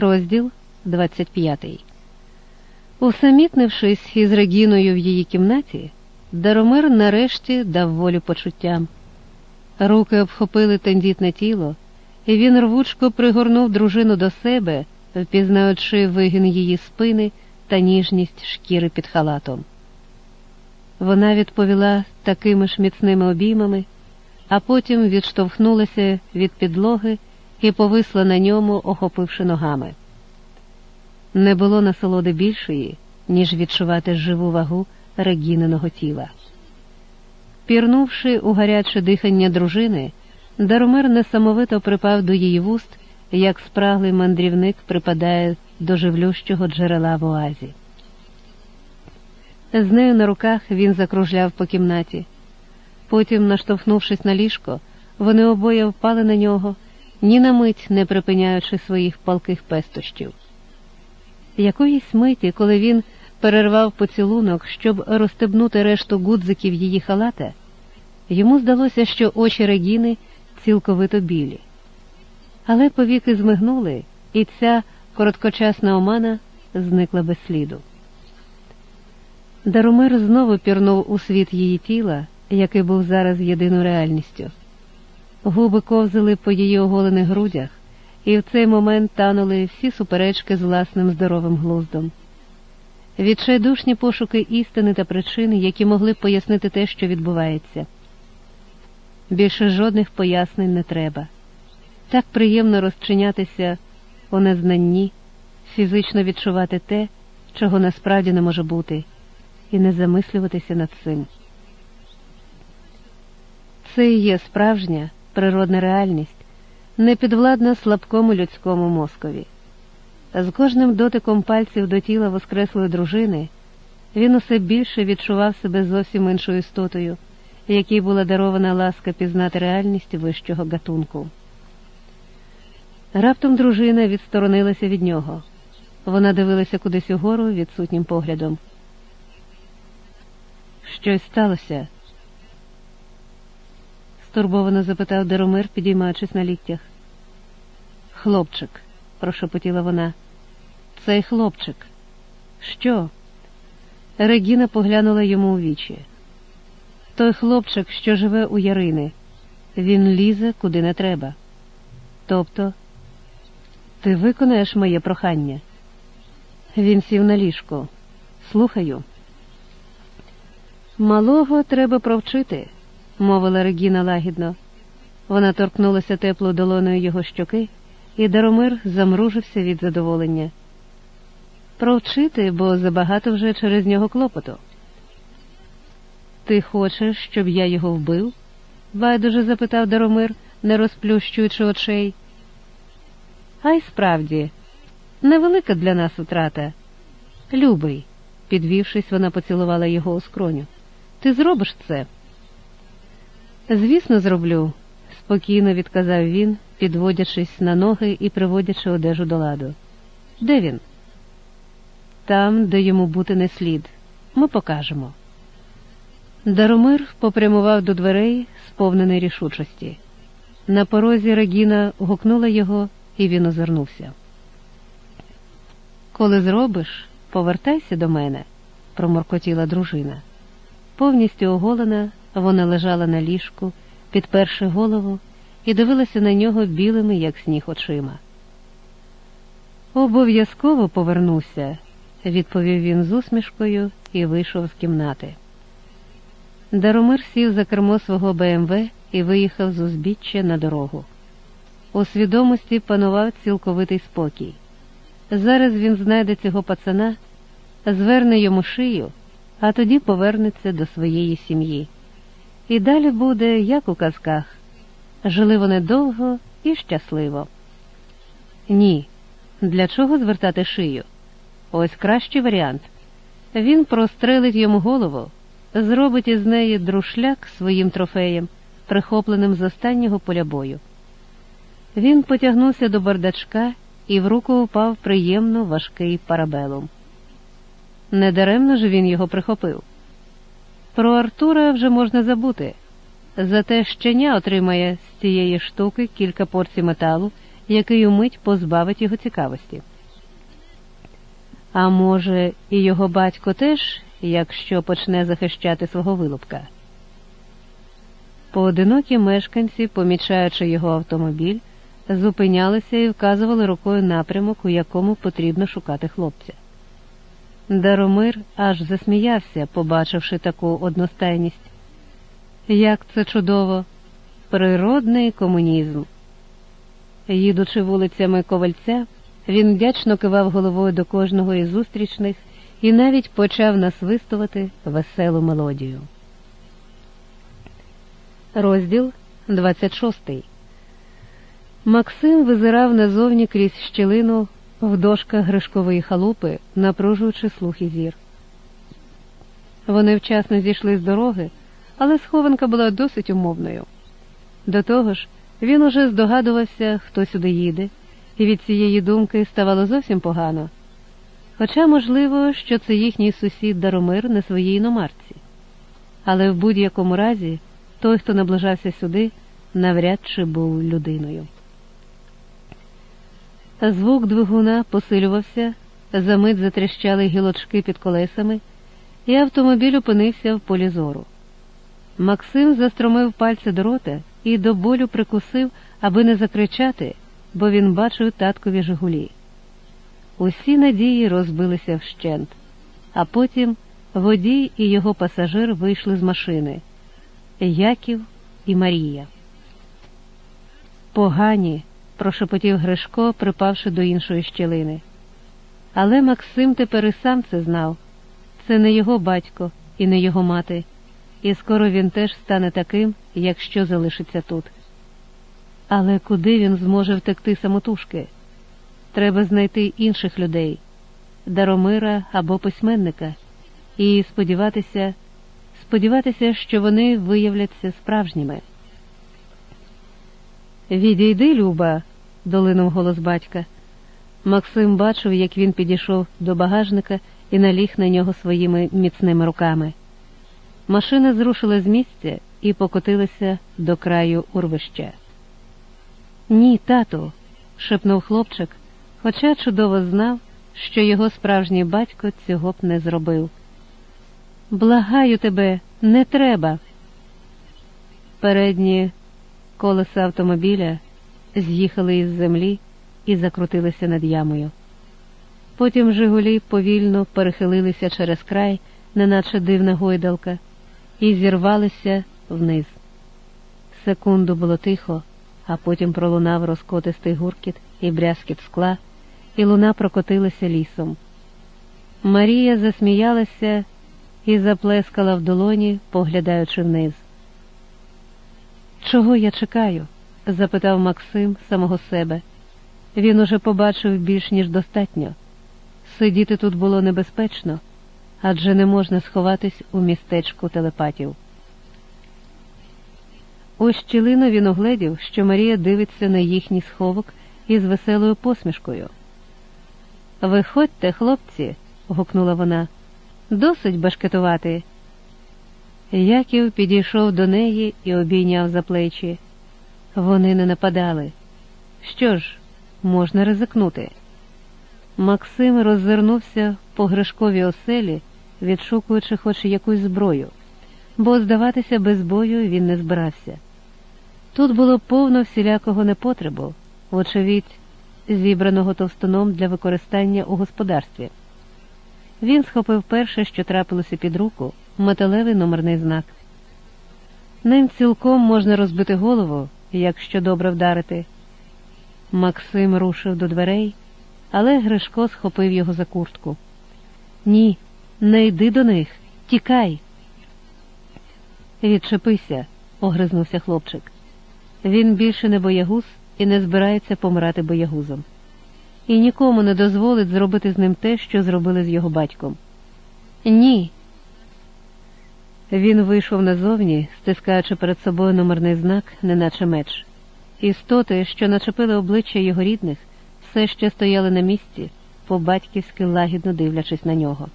Розділ 25 Усамітнившись із Регіною в її кімнаті, Даромир нарешті дав волю почуттям. Руки обхопили тендітне тіло, і він рвучко пригорнув дружину до себе, впізнаючи вигін її спини та ніжність шкіри під халатом. Вона відповіла такими ж міцними обіймами, а потім відштовхнулася від підлоги і повисла на ньому, охопивши ногами. Не було насолоди більшої, ніж відчувати живу вагу регіненого тіла. Пірнувши у гаряче дихання дружини, Даромир несамовито припав до її вуст, як спраглий мандрівник припадає до живлющого джерела в оазі. З нею на руках він закружляв по кімнаті. Потім, наштовхнувшись на ліжко, вони обоє впали на нього, ні на мить не припиняючи своїх палких пестощів. Якоїсь миті, коли він перервав поцілунок, щоб розстебнути решту гудзиків її халата, йому здалося, що очі Регіни цілковито білі. Але повіки змигнули, і ця короткочасна омана зникла без сліду. Даромир знову пірнув у світ її тіла, який був зараз єдиною реальністю. Губи ковзали по її оголених грудях, і в цей момент танули всі суперечки з власним здоровим глуздом. Відчайдушні пошуки істини та причин, які могли б пояснити те, що відбувається. Більше жодних пояснень не треба. Так приємно розчинятися у незнанні, фізично відчувати те, чого насправді не може бути, і не замислюватися над цим. Це і є справжня природна реальність, непідвладна слабкому людському мозкові. З кожним дотиком пальців до тіла воскреслої дружини він усе більше відчував себе зовсім іншою істотою, якій була дарована ласка пізнати реальність вищого гатунку. Раптом дружина відсторонилася від нього. Вона дивилася кудись угору відсутнім поглядом. Щось сталося? Стурбовано запитав Даромир, підіймаючись на ліктях. Хлопчик, прошепотіла вона. Цей хлопчик. Що? Регіна поглянула йому у вічі. Той хлопчик, що живе у Ярини, він лізе куди не треба. Тобто, ти виконаєш моє прохання. Він сів на ліжко. Слухаю. Малого треба провчити, мовила Регіна лагідно. Вона торкнулася тепло долоною його щоки, і Даромир замружився від задоволення. Провчити, бо забагато вже через нього клопоту. Ти хочеш, щоб я його вбив? байдуже запитав Даромир, не розплющуючи очей. А справді, невелика для нас утрата. Любий, підвівшись, вона поцілувала його у скроню. Ти зробиш це? Звісно, зроблю, спокійно відказав він, підводячись на ноги і приводячи одежу до ладу. Де він? Там, де йому бути не слід. Ми покажемо. Даромир попрямував до дверей, сповнений рішучості. На порозі Регіна гукнула його, і він озирнувся. Коли зробиш, повертайся до мене, проморкотіла дружина. Повністю оголена, вона лежала на ліжку, підперши голову, і дивилася на нього білими, як сніг очима. Обов'язково повернуся, відповів він з усмішкою і вийшов з кімнати. Даромир сів за кермо свого БМВ і виїхав з узбіччя на дорогу. У свідомості панував цілковитий спокій. Зараз він знайде цього пацана, зверне йому шию, а тоді повернеться до своєї сім'ї. І далі буде, як у казках. Жили вони довго і щасливо. Ні, для чого звертати шию? Ось кращий варіант. Він прострелить йому голову, зробить із неї друшляк своїм трофеєм, прихопленим з останнього поля бою. Він потягнувся до бардачка і в руку впав приємно важкий парабелум. Недаремно ж він його прихопив. Про Артура вже можна забути. Зате щеня отримає з цієї штуки кілька порцій металу який умить позбавить його цікавості. А може, і його батько теж, якщо почне захищати свого вилупка. Поодинокі мешканці, помічаючи його автомобіль, зупинялися і вказували рукою напрямок, у якому потрібно шукати хлопця. Даромир аж засміявся, побачивши таку одностайність. Як це чудово, природний комунізм. Їдучи вулицями ковальця, він вдячно кивав головою до кожного із зустрічних і навіть почав насвистувати веселу мелодію. Розділ 26 Максим визирав назовні крізь щілину в дошках гришкової халупи, напружуючи слух і зір. Вони вчасно зійшли з дороги, але схованка була досить умовною. До того ж, він уже здогадувався, хто сюди їде, і від цієї думки ставало зовсім погано. Хоча, можливо, що це їхній сусід Даромир на своїй іномарці. Але в будь-якому разі той, хто наближався сюди, навряд чи був людиною. Звук двигуна посилювався, замить затріщали гілочки під колесами, і автомобіль опинився в полі зору. Максим застромив пальці до рота і до болю прикусив, аби не закричати, бо він бачив таткові Жигулі. Усі надії розбилися вщент, а потім водій і його пасажир вийшли з машини Яків і Марія. Погані прошепотів Гришко, припавши до іншої щелини. Але Максим тепер і сам це знав це не його батько і не його мати, і скоро він теж стане таким, якщо залишиться тут. Але куди він зможе втекти самотужки? Треба знайти інших людей, даромира або письменника, і сподіватися, сподіватися, що вони виявляться справжніми. Відійди, Люба, долинув голос батька. Максим бачив, як він підійшов до багажника і наліг на нього своїми міцними руками. Машина зрушила з місця і покотилася до краю урвища. Ні, тату, шепнув хлопчик, хоча чудово знав, що його справжній батько цього б не зробив. Благаю тебе, не треба. Передні колеса автомобіля з'їхали із землі і закрутилися над ямою. Потім Жигулі повільно перехилилися через край, неначе дивна гойдалка, і зірвалися вниз. Секунду було тихо, а потім пролунав розкотистий гуркіт і брязкіт скла, і луна прокотилася лісом. Марія засміялася і заплескала в долоні, поглядаючи вниз. Чого я чекаю? запитав Максим самого себе. Він уже побачив більш ніж достатньо. Сидіти тут було небезпечно, адже не можна сховатись у містечку телепатів. У щілину він огледів, що Марія дивиться на їхній сховок із веселою посмішкою. Виходьте, хлопці, гукнула вона, досить башкетувати. Яків підійшов до неї і обійняв за плечі. Вони не нападали. Що ж, можна ризикнути. Максим роззирнувся по Гришковій оселі, відшукуючи хоч якусь зброю, бо здаватися без бою він не збирався. Тут було повно всілякого непотребу, вочевидь, зібраного товстоном для використання у господарстві. Він схопив перше, що трапилося під руку, металевий номерний знак. Ним цілком можна розбити голову якщо добре вдарити. Максим рушив до дверей, але Гришко схопив його за куртку. Ні, не йди до них, тікай. Відчепися, огризнувся хлопчик. Він більше не боягуз і не збирається помирати боягузом. І нікому не дозволить зробити з ним те, що зробили з його батьком. Ні. Він вийшов назовні, стискаючи перед собою номерний знак, неначе меч. Істоти, що начепили обличчя його рідних, все ще стояли на місці, по батьківськи лагідно дивлячись на нього.